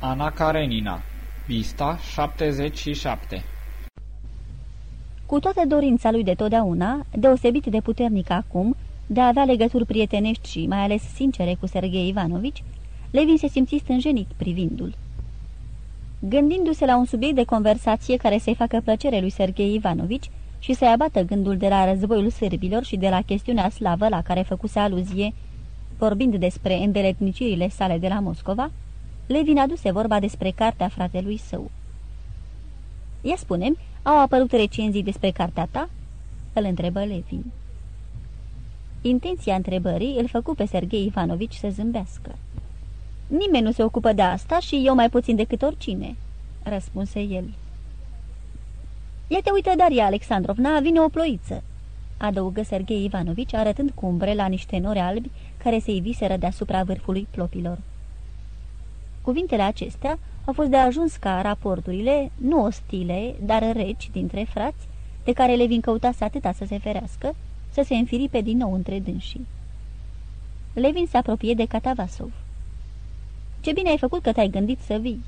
Ana Karenina Pista 77 Cu toată dorința lui de totdeauna, deosebit de puternic acum, de a avea legături prietenești și mai ales sincere cu Sergei Ivanovici, Levin se simți stânjenit privindu-l. Gândindu-se la un subiect de conversație care să-i facă plăcere lui Sergei Ivanovici și să-i abată gândul de la războiul sârbilor și de la chestiunea slavă la care făcuse aluzie, vorbind despre îndeletnicirile sale de la Moscova, Levin aduse vorba despre cartea fratelui său. Ia spunem, au apărut recenzii despre cartea ta?" îl întrebă Levin. Intenția întrebării îl făcu pe Sergei Ivanovici să zâmbească. Nimeni nu se ocupă de asta și eu mai puțin decât oricine," răspunse el. Ia te uită, Daria Alexandrovna, vine o ploiță," adăugă Sergei Ivanovici, arătând cu umbre la niște nori albi care se iviseră deasupra vârfului plopilor. Cuvintele acestea au fost de ajuns ca raporturile, nu ostile, dar reci dintre frați, de care Levin căutase atâta să se ferească, să se înfiripe din nou între dânsii. Levin se apropie de Catavasov. Ce bine ai făcut că te-ai gândit să vii.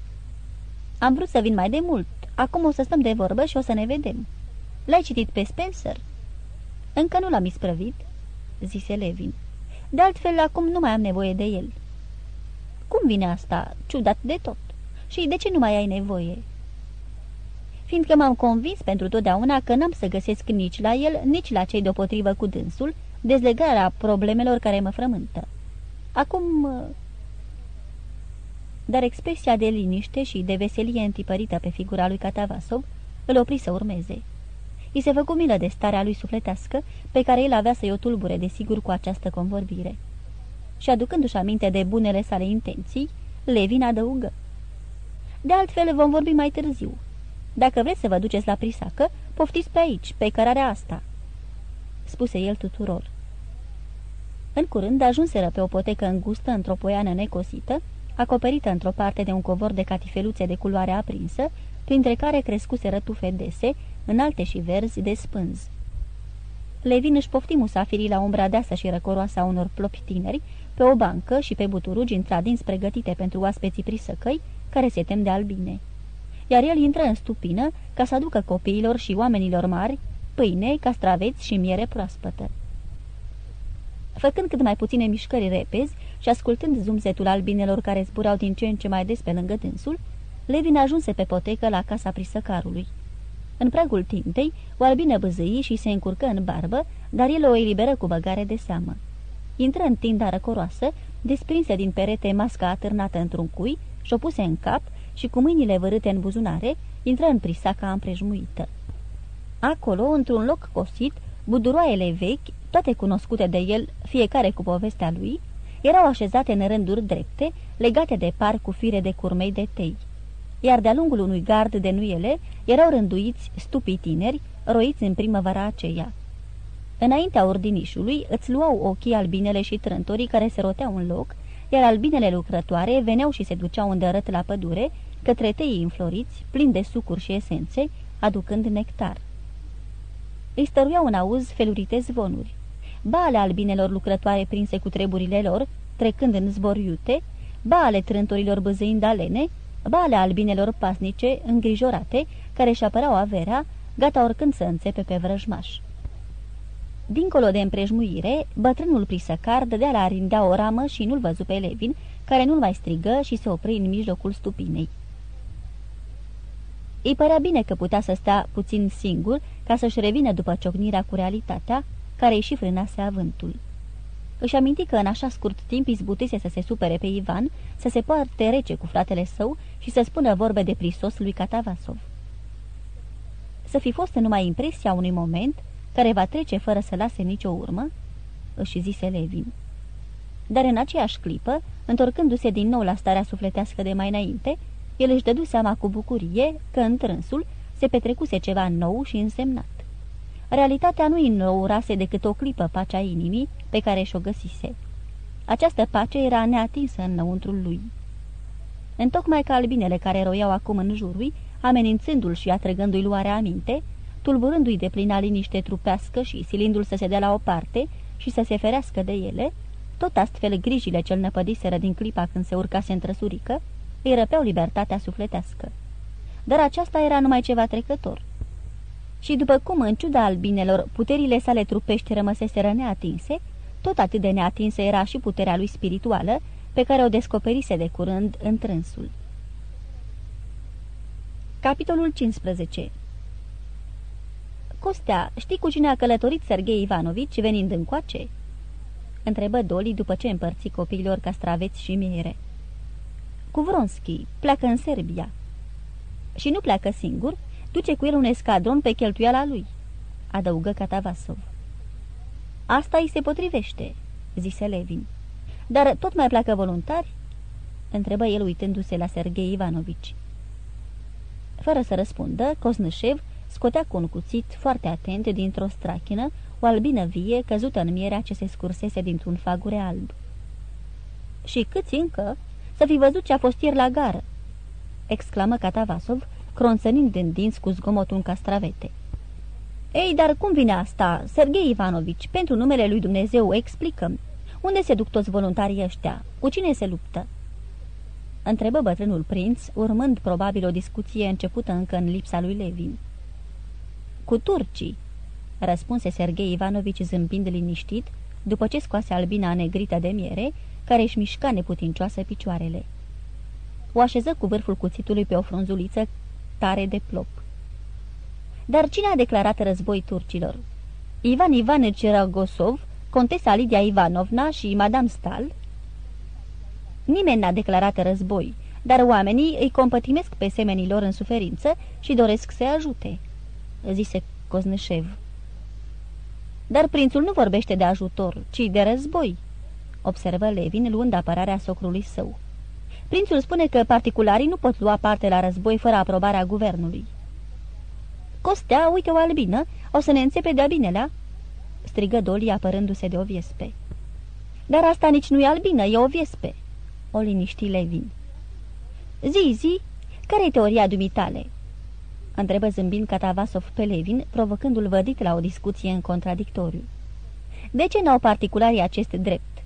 Am vrut să vin mai de mult. Acum o să stăm de vorbă și o să ne vedem. L-ai citit pe Spencer?" Încă nu l-am isprăvit," zise Levin. De altfel, acum nu mai am nevoie de el." Cum vine asta? Ciudat de tot. Și de ce nu mai ai nevoie?" Fiindcă m-am convins pentru totdeauna că n-am să găsesc nici la el, nici la cei deopotrivă cu dânsul dezlegarea problemelor care mă frământă. Acum dar expresia de liniște și de veselie întipărită pe figura lui Catavasov îl opri să urmeze. I se făcu milă de starea lui sufletească, pe care el avea să-i o tulbure, desigur, cu această convorbire. Și aducându-și aminte de bunele sale intenții, Levin adăugă. De altfel, vom vorbi mai târziu. Dacă vreți să vă duceți la prisacă, poftiți pe aici, pe cărarea asta." Spuse el tuturor. În curând ajunseră pe o potecă îngustă într-o poiană necosită, acoperită într-o parte de un covor de catifeluțe de culoare aprinsă, printre care crescuse rătufe dese, înalte și verzi de spânz. Levin își pofti musafirii la umbra deasă și răcoroasă a unor plopi tineri, pe o bancă și pe buturugi intradins pregătite pentru oaspeții prisăcăi, care se tem de albine. Iar el intră în stupină ca să aducă copiilor și oamenilor mari pâine, castraveți și miere proaspătă. Făcând cât mai puține mișcări repezi, și ascultând zumzetul albinelor care zburau din ce în ce mai des pe lângă dânsul, Levin ajunse pe potecă la casa prisăcarului. În pragul tintei, o albină băzâi și se încurcă în barbă, dar el o eliberă cu băgare de seamă. Intră în tinda răcoroasă, desprinse din perete masca atârnată într-un cui, și-o puse în cap și cu mâinile vărâte în buzunare, intră în prisaca împrejmuită. Acolo, într-un loc cosit, buduroaiele vechi, toate cunoscute de el, fiecare cu povestea lui, erau așezate în rânduri drepte, legate de par cu fire de curmei de tei. Iar de-a lungul unui gard de nuiele erau rânduiți stupii tineri, roiți în primăvara aceea. Înaintea ordinișului îți luau ochii albinele și trântorii care se roteau în loc, iar albinele lucrătoare veneau și se duceau îndărât la pădure, către teii înfloriți, plini de sucuri și esențe, aducând nectar. Îi stăruiau în auz felurite zvonuri ba ale albinelor lucrătoare prinse cu treburile lor, trecând în zbor iute, ba ale trântorilor băzâind alene, ba ale albinelor pasnice, îngrijorate, care își apărau averea, gata oricând să înțepe pe vrăjmaș. Dincolo de împrejmuire, bătrânul prisăcar dădea la rindea o ramă și nu-l văzu pe Levin, care nu-l mai strigă și se opri în mijlocul stupinei. Îi părea bine că putea să stea puțin singur ca să-și revină după ciocnirea cu realitatea, care îi și frânase avântul. Își aminti că în așa scurt timp izbutise să se supere pe Ivan, să se poarte rece cu fratele său și să spună vorbe de prisos lui Catavasov. Să fi fost numai impresia unui moment care va trece fără să lase nicio urmă, își zise Levin. Dar în aceeași clipă, întorcându-se din nou la starea sufletească de mai înainte, el își dădu seama cu bucurie că în trânsul se petrecuse ceva nou și însemnat. Realitatea nu îi înnourase decât o clipă pacea inimii pe care și-o găsise. Această pace era neatinsă înăuntrul lui. Întocmai ca albinele care roiau acum în jurul, amenințându-l și atrăgându-i luarea aminte, tulburându-i de plina liniște trupească și silindu-l să se dea la o parte și să se ferească de ele, tot astfel grijile cel năpădiseră din clipa când se urcase în trăsurică, îi răpeau libertatea sufletească. Dar aceasta era numai ceva trecător. Și după cum, în ciuda albinelor, puterile sale trupești rămăseseră neatinse, tot atât de neatinsă era și puterea lui spirituală, pe care o descoperise de curând în trânsul. Capitolul 15 Costea, știi cu cine a călătorit Sergei Ivanovici venind încoace?" întrebă Doli după ce împărți copiilor castraveți și miere. Cu Vronski, pleacă în Serbia." Și nu pleacă singur, duce cu el un escadron pe cheltuiala lui," adăugă Catavasov. Asta îi se potrivește," zise Levin. Dar tot mai pleacă voluntari?" întrebă el uitându-se la Sergei Ivanovici. Fără să răspundă, Cosnășev scotea cu un cuțit foarte atent dintr-o strachină o albină vie căzută în mierea ce se scursese dintr-un fagure alb. Și câți încă să fi văzut ce a fost ieri la gară!" exclamă Catavasov, cronțănind din dinți cu zgomotul în castravete. Ei, dar cum vine asta, Sergei Ivanovici, pentru numele lui Dumnezeu, explicăm. Unde se duc toți voluntarii ăștia? Cu cine se luptă?" Întrebă bătrânul prinț, urmând probabil o discuție începută încă în lipsa lui Levin. Cu turcii," răspunse Sergei Ivanovici zâmbind liniștit, după ce scoase albina negrită de miere, care își mișca neputincioasă picioarele. O așeză cu vârful cuțitului pe o frunzuliță tare de plop. Dar cine a declarat război turcilor? Ivan Ivanici Ragosov, contesa Lidia Ivanovna și Madame Stal? Nimeni n-a declarat război, dar oamenii îi compătimesc pe semenilor în suferință și doresc să ajute, zise Coznășev. Dar prințul nu vorbește de ajutor, ci de război, observă Levin luând apărarea socrului său. Prințul spune că particularii nu pot lua parte la război fără aprobarea guvernului. Costea, uite o albină, o să ne înțepe de-a binelea?" strigă Doli apărându-se de o viespe. Dar asta nici nu e albină, e o viespe," o liniști Levin. Zi, zi, care-i teoria dumitale?" Întrebă zâmbind Catavasov pe Levin, provocându-l vădit la o discuție în contradictoriu. De ce n-au particularii acest drept?"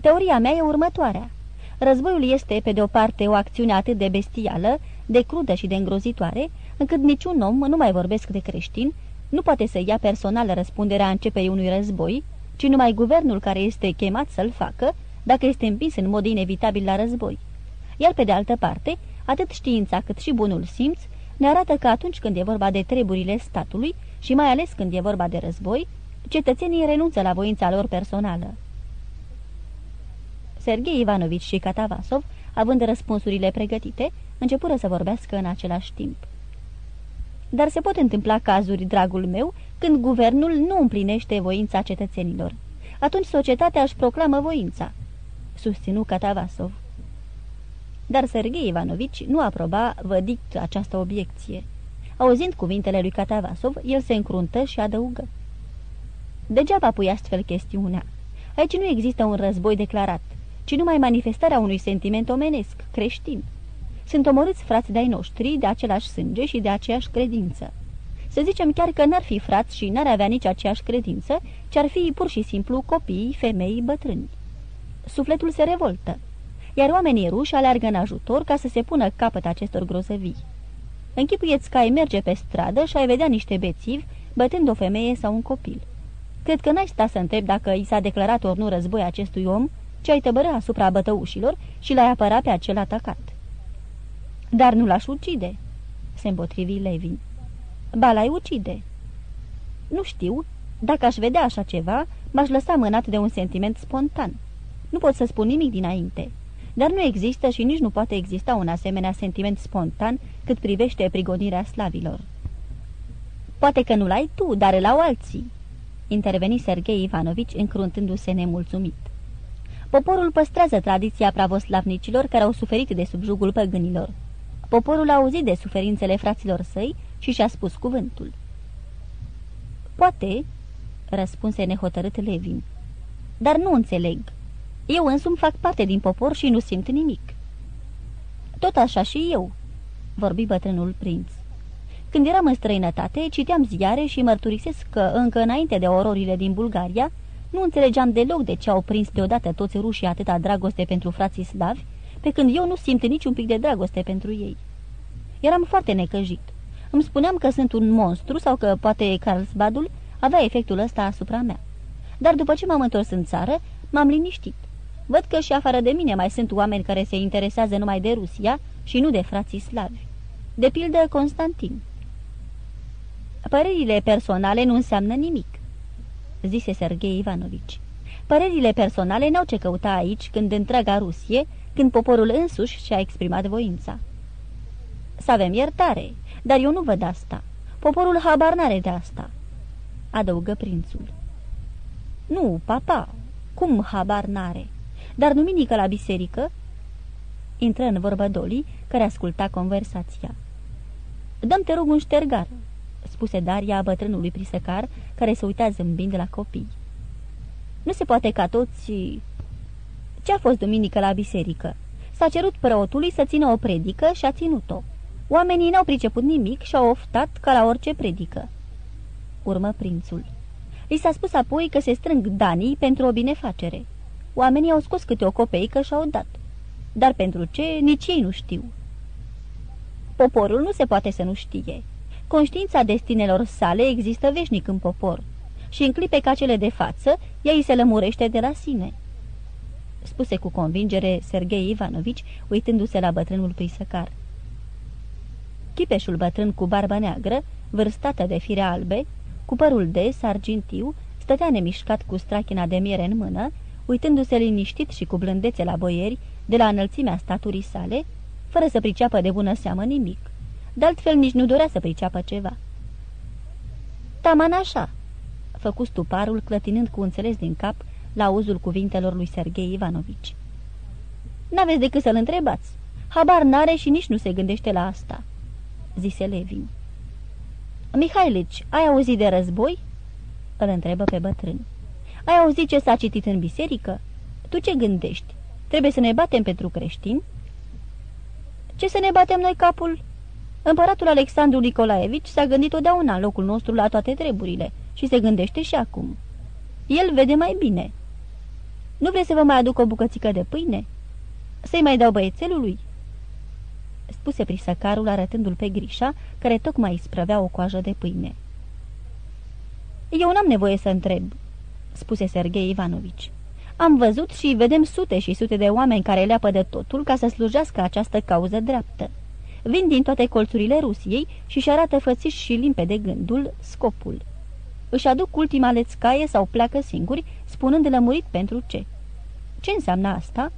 Teoria mea e următoarea. Războiul este, pe de o parte, o acțiune atât de bestială, de crudă și de îngrozitoare, încât niciun om, nu mai vorbesc de creștin, nu poate să ia personal răspunderea începerii unui război, ci numai guvernul care este chemat să-l facă, dacă este împins în mod inevitabil la război. Iar pe de altă parte, atât știința cât și bunul simț ne arată că atunci când e vorba de treburile statului și mai ales când e vorba de război, cetățenii renunță la voința lor personală. Sergei Ivanovici și Catavasov, având răspunsurile pregătite, începură să vorbească în același timp. Dar se pot întâmpla cazuri, dragul meu, când guvernul nu împlinește voința cetățenilor. Atunci societatea își proclamă voința, susținu Catavasov. Dar Sergei Ivanovici nu aproba vădit această obiecție. Auzind cuvintele lui Catavasov, el se încruntă și adăugă. Degeaba pui astfel chestiunea. Aici nu există un război declarat ci numai manifestarea unui sentiment omenesc, creștin. Sunt omorâți frați de-ai noștri de același sânge și de aceeași credință. Să zicem chiar că n-ar fi frați și n-ar avea nici aceeași credință, ci ar fi pur și simplu copii, femei, bătrâni. Sufletul se revoltă, iar oamenii ruși aleargă în ajutor ca să se pună capăt acestor grozăvii. Închipuieți că ai merge pe stradă și ai vedea niște bețivi bătând o femeie sau un copil. Cred că n-ai sta să întreb dacă i s-a declarat ori nu război acestui om ci ai tăbără asupra bătăușilor și l-ai apăra pe acel atacat. Dar nu l-aș ucide, se împotrivi Levin. Ba, l-ai ucide. Nu știu, dacă aș vedea așa ceva, m-aș lăsa mânat de un sentiment spontan. Nu pot să spun nimic dinainte, dar nu există și nici nu poate exista un asemenea sentiment spontan cât privește prigonirea slavilor. Poate că nu l-ai tu, dar îl au alții, interveni Sergei Ivanovici încruntându-se nemulțumit. Poporul păstrează tradiția pravoslavnicilor care au suferit de subjugul păgânilor. Poporul a auzit de suferințele fraților săi și și-a spus cuvântul. Poate, răspunse nehotărât Levin, dar nu înțeleg. Eu însumi fac parte din popor și nu simt nimic. Tot așa și eu, vorbi bătrânul prinț. Când eram în străinătate, citeam ziare și mărturisesc că, încă înainte de ororile din Bulgaria, nu înțelegeam deloc de ce au prins deodată toți rușii atâta dragoste pentru frații slavi, pe când eu nu simt niciun pic de dragoste pentru ei. Eram foarte necăjit. Îmi spuneam că sunt un monstru sau că poate Carlsbadul avea efectul ăsta asupra mea. Dar după ce m-am întors în țară, m-am liniștit. Văd că și afară de mine mai sunt oameni care se interesează numai de Rusia și nu de frații slavi. De pildă Constantin. Părerile personale nu înseamnă nimic, zise Sergei Ivanovici. Părerile personale n-au ce căuta aici când întreaga Rusie, când poporul însuși și-a exprimat voința. Să avem iertare, dar eu nu văd asta. Poporul habar n-are de asta, adăugă prințul. Nu, papa, cum habar n-are? Dar duminică la biserică? Intră în vorbă Doli, care asculta conversația. Dăm te rog un ștergar, spuse Daria bătrânului prisăcar, care se uita zâmbind la copii. Nu se poate ca toți... Ce a fost duminică la biserică? S-a cerut preotului să țină o predică și a ținut-o. Oamenii n-au priceput nimic și au oftat ca la orice predică. Urmă prințul. Li s-a spus apoi că se strâng danii pentru o binefacere. Oamenii au scos câte o copeică și au dat. Dar pentru ce, nici ei nu știu. Poporul nu se poate să nu știe. Conștiința destinelor sale există veșnic în popor și în clipe ca cele de față, ea îi se lămurește de la sine. Spuse cu convingere Sergei Ivanovici, uitându-se la bătrânul pisăcar. Chipeșul bătrân cu barbă neagră, vârstată de fire albe, cu părul des, argintiu, stătea nemișcat cu strachina de miere în mână, uitându-se liniștit și cu blândețe la boieri, de la înălțimea staturii sale, fără să priceapă de bună seamă nimic. De altfel nici nu dorea să priceapă ceva. Taman așa, făcu stuparul, clătinând cu înțeles din cap la uzul cuvintelor lui Sergei Ivanovici. N-aveți decât să-l întrebați. Habar n-are și nici nu se gândește la asta," zise Levin. Mihailici, ai auzit de război?" îl întrebă pe bătrân. Ai auzit ce s-a citit în biserică? Tu ce gândești? Trebuie să ne batem pentru creștini?" Ce să ne batem noi capul?" Împăratul Alexandru Nicolaevici s-a gândit totdeauna în locul nostru la toate treburile și se gândește și acum. El vede mai bine. Nu vrei să vă mai aduc o bucățică de pâine? Să-i mai dau băiețelului?" spuse prisăcarul arătându-l pe Grișa, care tocmai sprăvea o coajă de pâine. Eu n-am nevoie să întreb," spuse Sergei Ivanovici. Am văzut și vedem sute și sute de oameni care leapă de totul ca să slujească această cauză dreaptă. Vin din toate colțurile Rusiei și-și arată fățiși și limpede gândul, scopul. Își aduc ultima lețcaie sau pleacă singuri, spunând lămurit pentru ce. Ce înseamnă asta?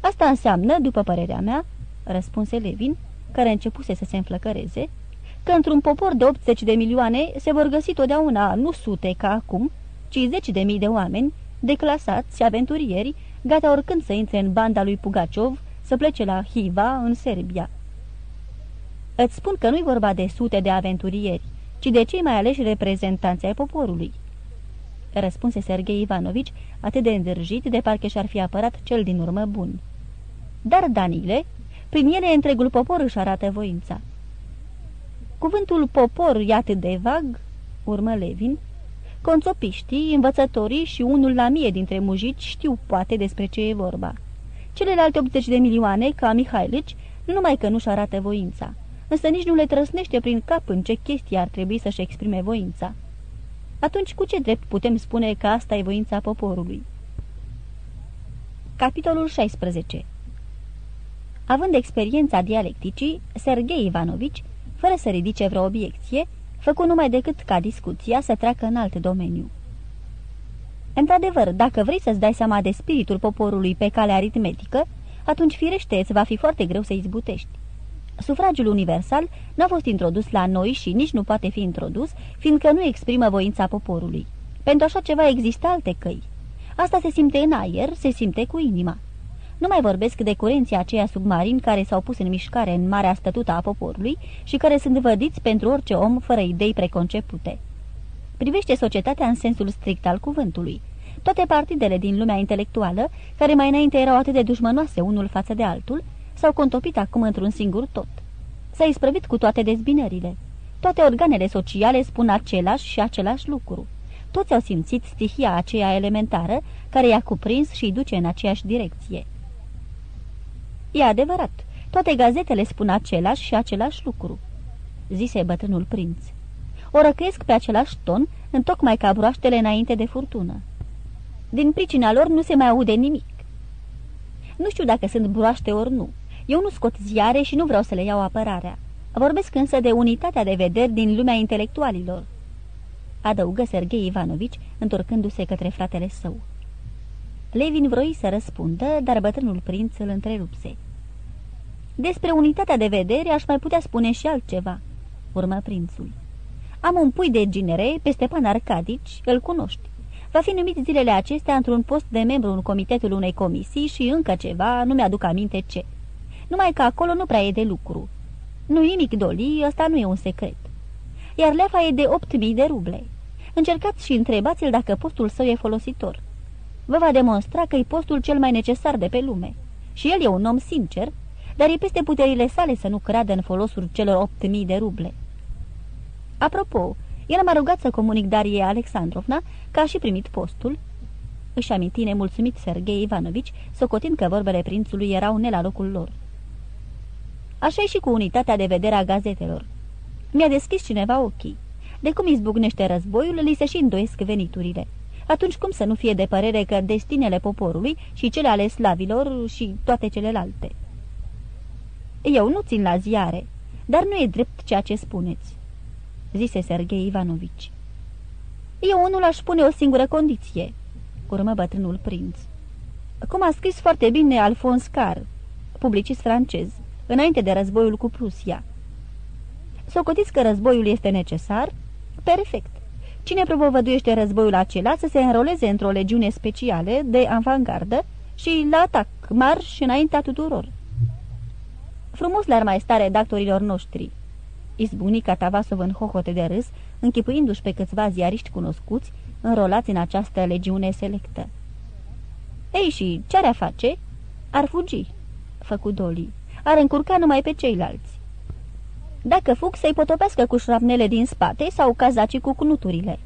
Asta înseamnă, după părerea mea, răspunse Levin, care începuse să se înflăcăreze, că într-un popor de 80 de milioane se vor găsi totdeauna nu sute ca acum, ci zeci de mii de oameni, declasați, aventurieri, gata oricând să intre în banda lui Pugaciov, să plece la Hiva, în Serbia. Îți spun că nu-i vorba de sute de aventurieri, ci de cei mai aleși reprezentanți ai poporului. Răspunse Sergei Ivanovici, atât de îndârjit, de parcă și-ar fi apărat cel din urmă bun. Dar Danile, prin ele întregul popor își arată voința. Cuvântul popor e atât de vag, urmă Levin, conțopiștii, învățătorii și unul la mie dintre mujici știu poate despre ce e vorba. Celelalte 80 de milioane, ca Mihailici, nu numai că nu-și arată voința, însă nici nu le trăsnește prin cap în ce chestie ar trebui să-și exprime voința. Atunci cu ce drept putem spune că asta e voința poporului? Capitolul 16 Având experiența dialecticii, Sergei Ivanovici, fără să ridice vreo obiecție, făcu numai decât ca discuția să treacă în alt domeniu. Într-adevăr, dacă vrei să-ți dai seama de spiritul poporului pe cale aritmetică, atunci firește îți va fi foarte greu să izbutești. Sufragiul universal n-a fost introdus la noi și nici nu poate fi introdus, fiindcă nu exprimă voința poporului. Pentru așa ceva există alte căi. Asta se simte în aer, se simte cu inima. Nu mai vorbesc de curenții aceia submarini care s-au pus în mișcare în marea stătută a poporului și care sunt vădiți pentru orice om fără idei preconcepute. Privește societatea în sensul strict al cuvântului. Toate partidele din lumea intelectuală, care mai înainte erau atât de dușmănoase unul față de altul, s-au contopit acum într-un singur tot. S-a isprăvit cu toate dezbinările. Toate organele sociale spun același și același lucru. Toți au simțit stihia aceea elementară care i-a cuprins și îi duce în aceeași direcție. E adevărat, toate gazetele spun același și același lucru, zise bătrânul prinț. O răcăiesc pe același ton, întocmai ca broaștele înainte de furtună. Din pricina lor nu se mai aude nimic. Nu știu dacă sunt broaște ori nu. Eu nu scot ziare și nu vreau să le iau apărarea. Vorbesc însă de unitatea de vederi din lumea intelectualilor. Adăugă Sergei Ivanovici, întorcându-se către fratele său. Levin vroi să răspundă, dar bătrânul prinț îl întrerupse. Despre unitatea de vedere aș mai putea spune și altceva, urmă prințul. Am un pui de ginere pe Stepan Arcadici, îl cunoști. Va fi numit zilele acestea într-un post de membru în comitetul unei comisii și încă ceva, nu mi-aduc aminte ce. Numai că acolo nu prea e de lucru. Nu-i nimic doli, ăsta nu e un secret. Iar lefa e de 8.000 de ruble. Încercați și întrebați-l dacă postul său e folositor. Vă va demonstra că e postul cel mai necesar de pe lume. Și el e un om sincer, dar e peste puterile sale să nu creadă în folosul celor 8.000 de ruble. Apropo, el m-a rugat să comunic Darie Alexandrovna că a și primit postul. Își aminti nemulțumit Sergei Ivanovici, socotind că vorbele prințului erau ne la locul lor. așa și cu unitatea de vedere a gazetelor. Mi-a deschis cineva ochii. De cum izbucnește războiul, li se și îndoiesc veniturile. Atunci cum să nu fie de părere că destinele poporului și cele ale slavilor și toate celelalte? Eu nu țin la ziare, dar nu e drept ceea ce spuneți zise Sergei Ivanovici. Eu unul aș pune o singură condiție, urmă bătrânul prinț. Cum a scris foarte bine Alphonse Carr, publicist francez, înainte de războiul cu Prusia. Socotiți că războiul este necesar? Perfect. Cine propovăduiește războiul acela să se înroleze într-o legiune specială de avangardă și la atac, marș înaintea tuturor. Frumos le-ar mai sta redactorilor noștri, Izbuni Catavasov în hohote de râs, închipuindu-și pe câțiva ziariști cunoscuți, înrolați în această legiune selectă. Ei, și ce ar face? Ar fugi, făcu Doli. Ar încurca numai pe ceilalți. Dacă fug, să-i potopească cu șrapnele din spate sau cazacii cu cunuturile.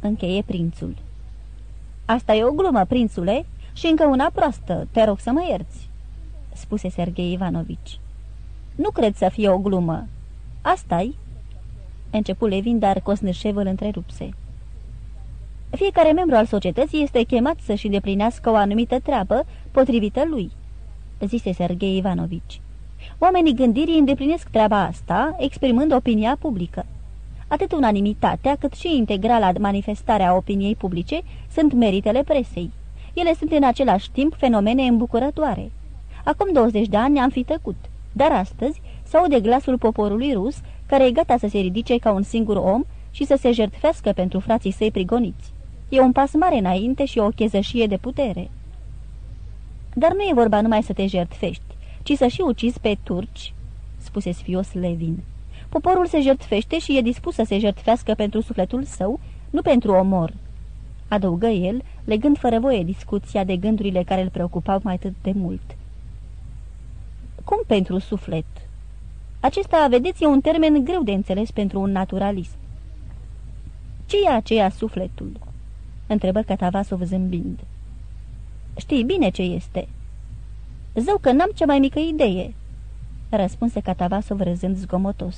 Încheie prințul. Asta e o glumă, prințule, și încă una proastă, te rog să mă ierți, spuse Sergei Ivanovici. Nu cred să fie o glumă, Asta-i?" Începu Levin, dar Cosnâșev îl întrerupse. Fiecare membru al societății este chemat să-și deplinească o anumită treabă potrivită lui," zise Sergei Ivanovici. Oamenii gândirii îndeplinesc treaba asta, exprimând opinia publică. Atât unanimitatea, cât și integrala manifestarea opiniei publice sunt meritele presei. Ele sunt în același timp fenomene îmbucurătoare. Acum 20 de ani am fi tăcut, dar astăzi sau de glasul poporului rus, care e gata să se ridice ca un singur om și să se jertfească pentru frații săi prigoniți. E un pas mare înainte și o chezășie de putere. Dar nu e vorba numai să te jertfești, ci să și ucizi pe turci, spuse sfios Levin. Poporul se jertfește și e dispus să se jertfească pentru sufletul său, nu pentru omor. Adăugă el, legând fără voie discuția de gândurile care îl preocupau mai atât de mult. Cum pentru suflet?" Acesta, vedeți, e un termen greu de înțeles pentru un naturalist. Ce e aceea sufletul?" întrebă Catavasov zâmbind. Știi bine ce este." Zău că n-am cea mai mică idee," răspunse Catavasov râzând zgomotos.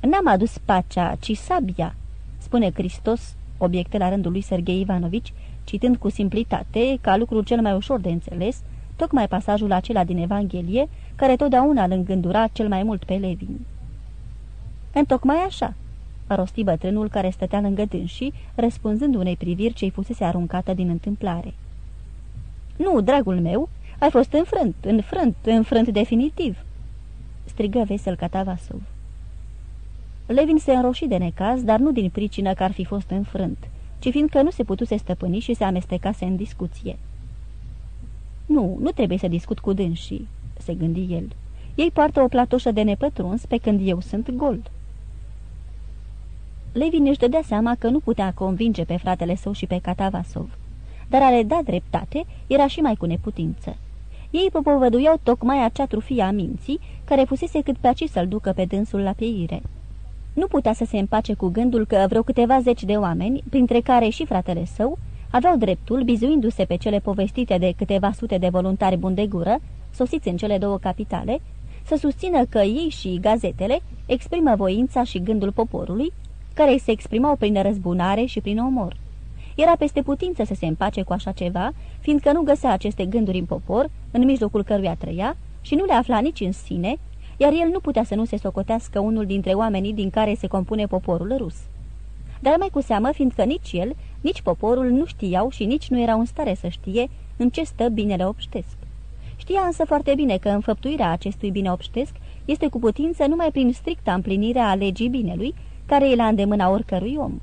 N-am adus pacea, ci sabia," spune Cristos, obiecte la rândul lui Sergei Ivanovici, citând cu simplitate, ca lucru cel mai ușor de înțeles, tocmai pasajul acela din Evanghelie, care totdeauna îl îngândura cel mai mult pe Levin. Întocmai așa, a rosti bătrânul care stătea lângă dânsii, răspunzând unei priviri ce-i fusese aruncată din întâmplare. Nu, dragul meu, ai fost înfrânt, înfrânt, înfrânt definitiv!" strigă vesel Catavasov. Levin se înroși de necaz, dar nu din pricină că ar fi fost înfrânt, ci fiindcă nu se putuse stăpâni și se amestecase în discuție. Nu, nu trebuie să discut cu dânsii," se gândi el. Ei poartă o platoșă de nepătruns pe când eu sunt gol. Levin își dădea seama că nu putea convinge pe fratele său și pe Catavasov, dar a le da dreptate era și mai cu neputință. Ei propovăduiau tocmai acea trufie a minții care fusese cât pe aci să-l ducă pe dânsul la pieire. Nu putea să se împace cu gândul că vreo câteva zeci de oameni, printre care și fratele său, aveau dreptul, bizuindu-se pe cele povestite de câteva sute de voluntari buni de gură, sosiți în cele două capitale, să susțină că ei și gazetele exprimă voința și gândul poporului, care se exprimau prin răzbunare și prin omor. Era peste putință să se împace cu așa ceva, fiindcă nu găsea aceste gânduri în popor, în mijlocul căruia trăia, și nu le afla nici în sine, iar el nu putea să nu se socotească unul dintre oamenii din care se compune poporul rus. Dar mai cu seamă, fiindcă nici el, nici poporul nu știau și nici nu erau în stare să știe în ce stă binele obștesc. Știa însă foarte bine că înfăptuirea acestui bine obștesc este cu putință numai prin stricta împlinire a legii binelui, care e la îndemâna oricărui om.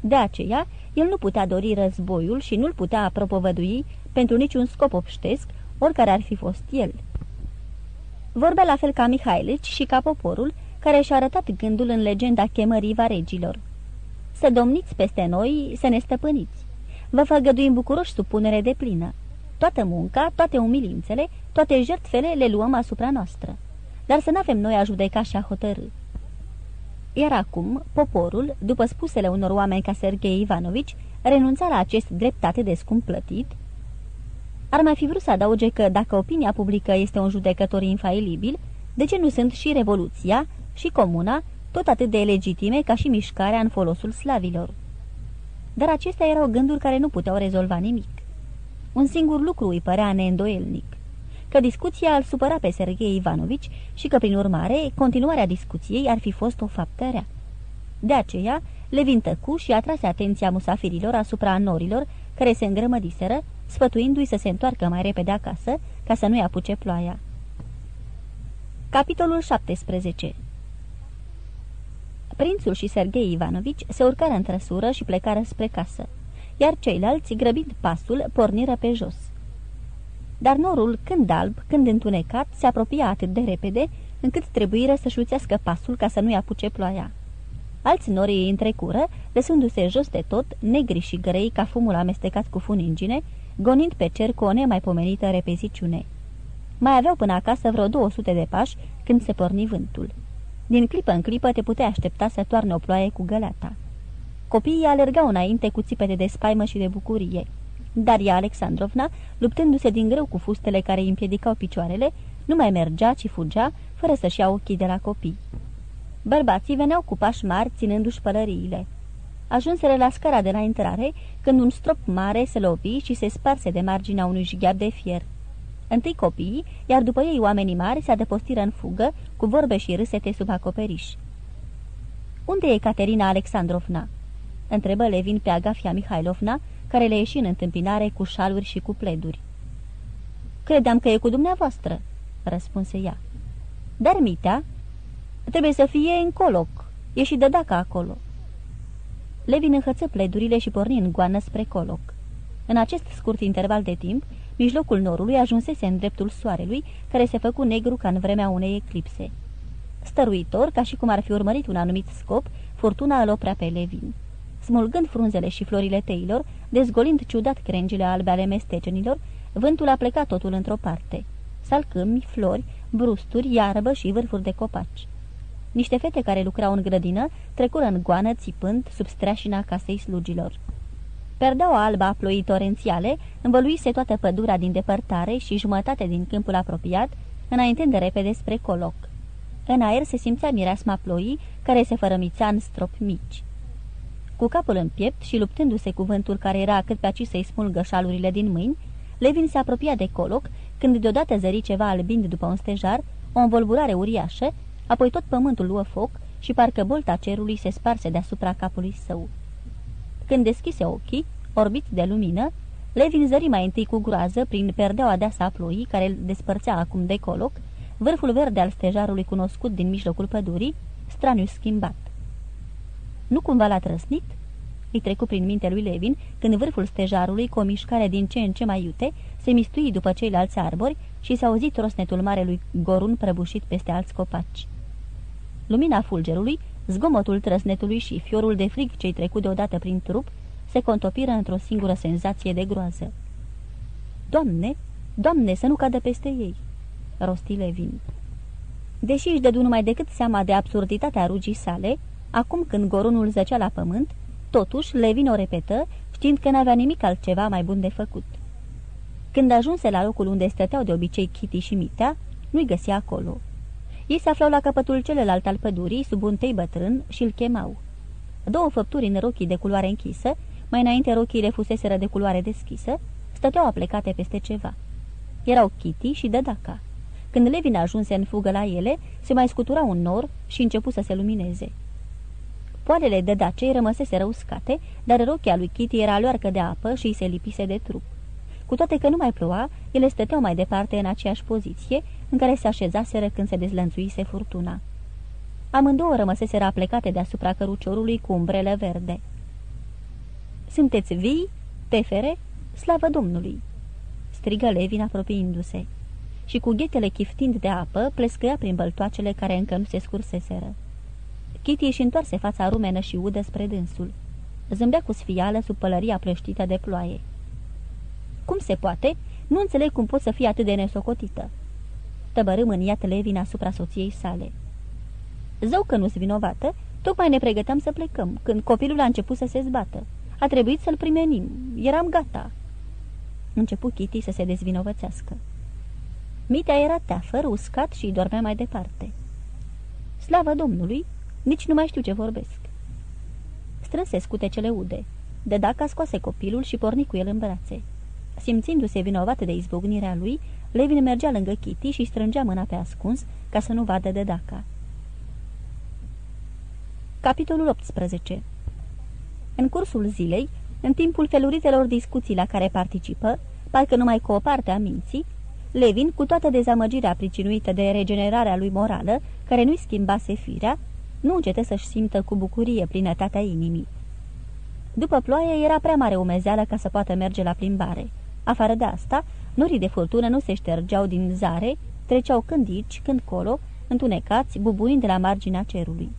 De aceea, el nu putea dori războiul și nu-l putea propovădui pentru niciun scop obștesc, oricare ar fi fost el. Vorbea la fel ca Mihailici și ca poporul, care și-a arătat gândul în legenda chemării varegilor. Să domniți peste noi, să ne stăpâniți. Vă făgăduim bucuroși supunere de plină. Toată munca, toate umilințele, toate jertfele le luăm asupra noastră. Dar să n-avem noi a judeca și a hotărâ. Iar acum, poporul, după spusele unor oameni ca Sergei Ivanovici, renunța la acest dreptate de scump plătit, ar mai fi vrut să adauge că dacă opinia publică este un judecător infailibil, de ce nu sunt și Revoluția și Comuna tot atât de legitime ca și mișcarea în folosul slavilor? Dar acestea erau gânduri care nu puteau rezolva nimic. Un singur lucru îi părea neîndoielnic, că discuția îl supăra pe Sergei Ivanovici și că, prin urmare, continuarea discuției ar fi fost o faptă rea. De aceea, Levin tăcu și atrase atenția musafirilor asupra norilor care se îngrămădiseră, sfătuindu-i să se întoarcă mai repede acasă, ca să nu-i apuce ploaia. Capitolul 17 Prințul și Sergei Ivanovici se urcară în trăsură și plecară spre casă, iar ceilalți, grăbind pasul, porniră pe jos. Dar norul, când alb, când întunecat, se apropia atât de repede, încât trebuiră să-și uțească pasul ca să nu-i apuce ploaia. Alți nori îi întrecură, lăsându-se jos de tot, negri și grei ca fumul amestecat cu funingine, gonind pe cer cu o nemaipomenită repeziciune. Mai aveau până acasă vreo 200 de pași când se porni vântul. Din clipă în clipă te puteai aștepta să toarne o ploaie cu găleata. Copiii alergau înainte cu țipete de spaimă și de bucurie. Daria Alexandrovna, luptându-se din greu cu fustele care îi împiedicau picioarele, nu mai mergea, ci fugea, fără să-și ia ochii de la copii. Bărbații veneau cu pași mari, ținându-și pălăriile. Ajunseră la scara de la intrare, când un strop mare se lovi și se sparse de marginea unui jigheab de fier. Întâi copiii, iar după ei oamenii mari se adăpostiră în fugă, cu vorbe și râsete sub acoperiș. Unde e Caterina Alexandrovna?" întrebă Levin pe Agafia Mihailovna, care le ieși în întâmpinare cu șaluri și cu pleduri. Credeam că e cu dumneavoastră," răspunse ea. Dar mitea trebuie să fie în coloc, e și dădaca acolo." Levin înhăță pledurile și porni în goană spre coloc. În acest scurt interval de timp, mijlocul norului ajunsese în dreptul soarelui, care se făcu negru ca în vremea unei eclipse. Stăruitor, ca și cum ar fi urmărit un anumit scop, furtuna îl oprea pe Levin. Smulgând frunzele și florile teilor, dezgolind ciudat crengile albe ale mestecenilor, vântul a plecat totul într-o parte. Salcâmi, flori, brusturi, iarbă și vârfuri de copaci. Niște fete care lucrau în grădină trecură în goană țipând sub streașina casei slugilor. Perdeaua alba a ploii torențiale învăluise toată pădura din depărtare și jumătate din câmpul apropiat, înainte de repede spre coloc. În aer se simțea mireasma ploii, care se fărămița în stropi mici. Cu capul în piept și luptându-se cu vântul care era cât pe aci să-i smulgă șalurile din mâini, Levin se apropia de coloc, când deodată zări ceva albind după un stejar, o învolburare uriașă, apoi tot pământul luă foc și parcă bolta cerului se sparse deasupra capului său. Când deschise ochii, orbiți de lumină, Levin zări mai întâi cu groază prin perdeaua deasă a ploii care îl despărțea acum de coloc, vârful verde al stejarului cunoscut din mijlocul pădurii, straniu schimbat. Nu cumva l-a trăsnit? Îi trecu prin minte lui Levin când vârful stejarului, cu o mișcare din ce în ce mai iute, se mistui după ceilalți arbori și s-a auzit rosnetul marelui gorun prăbușit peste alți copaci. Lumina fulgerului, zgomotul trăsnetului și fiorul de frig ce-i trecut deodată prin trup se contopiră într-o singură senzație de groază. Doamne, Doamne, să nu cadă peste ei!" rosti Levin. Deși își dădu numai decât seama de absurditatea rugii sale, acum când gorunul zăcea la pământ, totuși Levin o repetă, știind că n-avea nimic altceva mai bun de făcut. Când ajunse la locul unde stăteau de obicei Kitty și Mitea, nu-i găsea acolo. Ei se aflau la capătul celălalt al pădurii, sub un tei bătrân, și îl chemau. Două făpturi în rochii de culoare închisă, mai înainte rochiile fuseseră de culoare deschisă, stăteau aplecate peste ceva. Erau Kitty și Dădaca. Când Levin ajunse în fugă la ele, se mai scutura un nor și începu să se lumineze. Poalele de dacei rămăsese uscate, dar rochia lui Kitty era luarcă de apă și îi se lipise de trup. Cu toate că nu mai ploua, ele stăteau mai departe în aceeași poziție în care se așezaseră când se dezlănțuise furtuna. Amândouă rămăseseră aplecate deasupra căruciorului cu umbrele verde. Sunteți vii? Tefere? Slavă Domnului!" strigă Levin apropiindu-se. Și cu ghetele chiftind de apă, plescăia prin băltoacele care încă nu se scurseseră. Kitty își întoarse fața rumenă și udă spre dânsul. Zâmbea cu sfială sub pălăria plăștită de ploaie. Cum se poate? Nu înțeleg cum pot să fie atât de nesocotită." Tăbărâm în iat Levin asupra soției sale. Zău că nu-s vinovată, tocmai ne pregăteam să plecăm, când copilul a început să se zbată. A trebuit să-l primenim. Eram gata." Începu Kitty să se dezvinovățească. Mitea era teafăr, uscat și dormea mai departe. Slavă Domnului! Nici nu mai știu ce vorbesc. Strânse scutecele ude. De dacă scoase copilul și porni cu el în brațe. Simțindu-se vinovat de izbucnirea lui, Levin mergea lângă Kitty și strângea mâna pe ascuns ca să nu vadă de daca. Capitolul 18 În cursul zilei, în timpul feluritelor discuții la care participă, parcă numai cu o parte a minții, Levin, cu toată dezamăgirea pricinuită de regenerarea lui morală, care nu-i schimbase firea, nu încete să-și simtă cu bucurie plinătatea inimii. După ploaie era prea mare umezeală ca să poată merge la plimbare. Afară de asta, norii de furtună nu se ștergeau din zare, treceau când aici, când colo, întunecați, bubuind de la marginea cerului.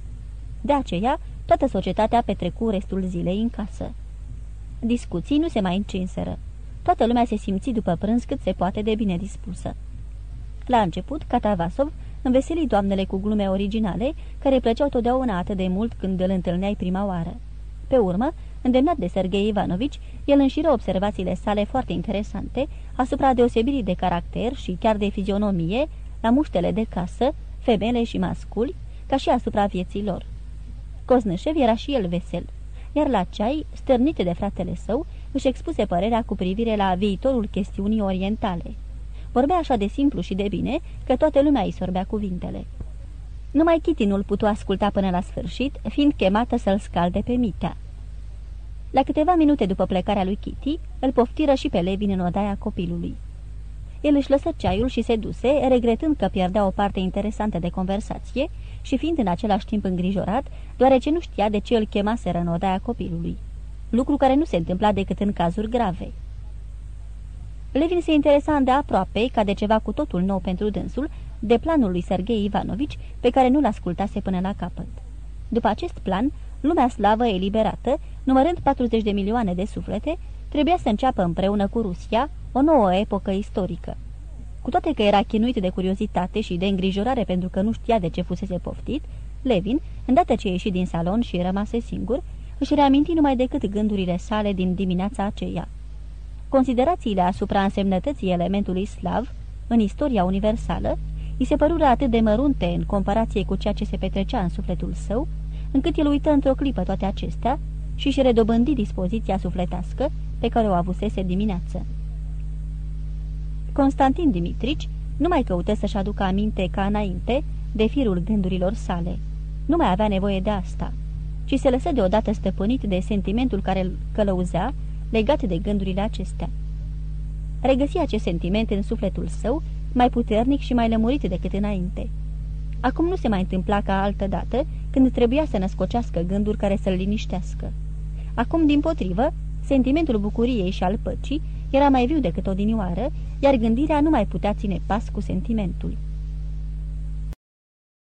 De aceea, toată societatea petrecu restul zilei în casă. Discuții nu se mai încinseră. Toată lumea se simți după prânz cât se poate de bine dispusă. La început, Catavasov înveseli doamnele cu glume originale, care plăceau totdeauna atât de mult când îl întâlneai prima oară. Pe urmă, îndemnat de Sergei Ivanovici, el înșiră observațiile sale foarte interesante asupra deosebirii de caracter și chiar de fizionomie la muștele de casă, femele și masculi, ca și asupra vieții lor. Coznășev era și el vesel, iar la ceai, stârnit de fratele său, își expuse părerea cu privire la viitorul chestiunii orientale. Vorbea așa de simplu și de bine că toată lumea îi sorbea cuvintele. Numai Kitty nu-l putu asculta până la sfârșit, fiind chemată să-l scalde pe Mitea. La câteva minute după plecarea lui Kitty, îl poftiră și pe Levin în odaia copilului. El își lăsă ceaiul și se duse, regretând că pierdea o parte interesantă de conversație și fiind în același timp îngrijorat, deoarece nu știa de ce îl chemaseră în odaia copilului. Lucru care nu se întâmpla decât în cazuri grave. Levin se interesa îndeaproape, ca de ceva cu totul nou pentru dânsul, de planul lui Sergei Ivanovici, pe care nu-l ascultase până la capăt. După acest plan, lumea slavă eliberată, numărând 40 de milioane de suflete, trebuia să înceapă împreună cu Rusia o nouă epocă istorică. Cu toate că era chinuit de curiozitate și de îngrijorare pentru că nu știa de ce fusese poftit, Levin, îndată ce ieși din salon și rămase singur, își reaminti numai decât gândurile sale din dimineața aceea. Considerațiile asupra însemnătății elementului slav în istoria universală îi se părură atât de mărunte în comparație cu ceea ce se petrecea în sufletul său, încât el uită într-o clipă toate acestea și își redobândi dispoziția sufletească pe care o avusese dimineață. Constantin Dimitrici nu mai căută să-și aducă aminte ca înainte de firul gândurilor sale. Nu mai avea nevoie de asta, ci se lăsă deodată stăpânit de sentimentul care îl călăuzea legat de gândurile acestea. Regăsi acest sentiment în sufletul său, mai puternic și mai lămurit decât înainte. Acum nu se mai întâmpla ca altă dată, când trebuia să născocească gânduri care să-l liniștească. Acum, din potrivă, sentimentul bucuriei și al păcii era mai viu decât odinioară, iar gândirea nu mai putea ține pas cu sentimentul.